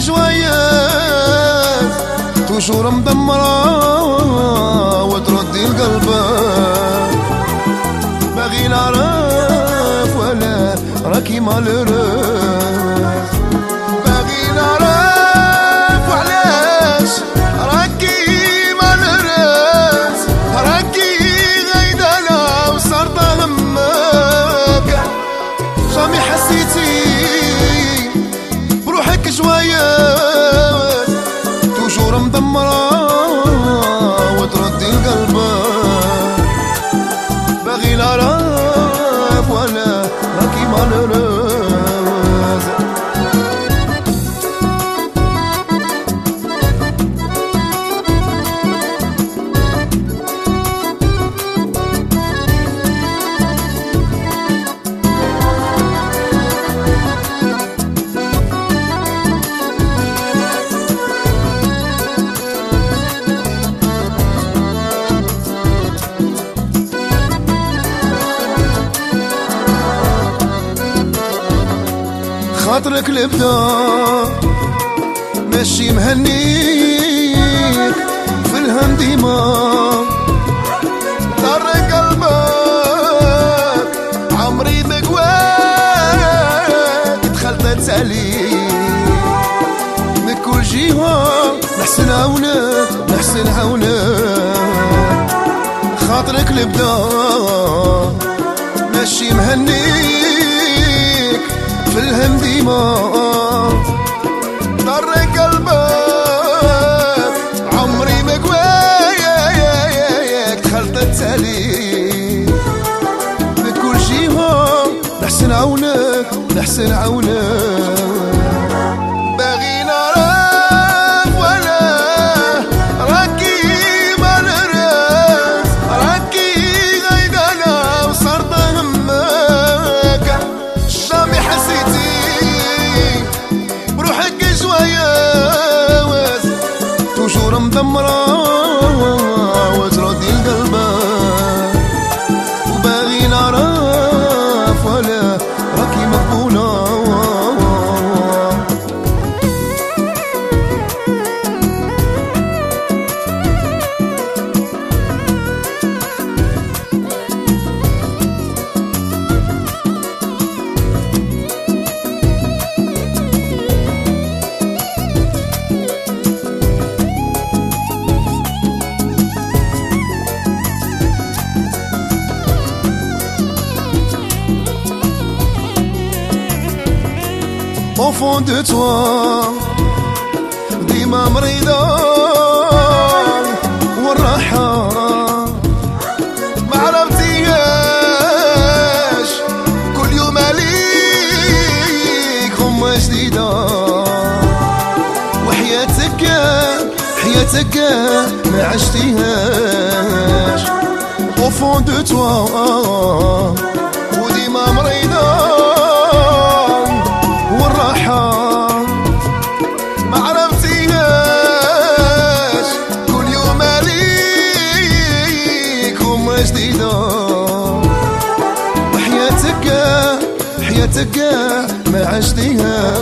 شوية توجور مدمرة وتردي لقلبك باغي نعرف ولا راكي مالوريز خاطرك لبدا ماشي مهنيك في الهم ديما طرق قلبك عمري بقواك دخلت تسالي من كل جهة نحسن عونك نحسن عونك خاطرك لبدا ماشي مهنيك في الهم ديما طرق قلبك عمري مقواياك دخلت تسالي بكل جهة نحسن عونك نحسن عونك. مدمرة وتردي لقلبك وباغي نعرف ولا راكي مقبولة. Au fond de toi. ديما مريضة والراحة ما عرفتيهاش كل يوم عليك غمة جديدة وحياتك حياتك ما عشتيهاش au fond de toi. ما عرفتيهاش. كل يوم عليك جديدة. عشتيها.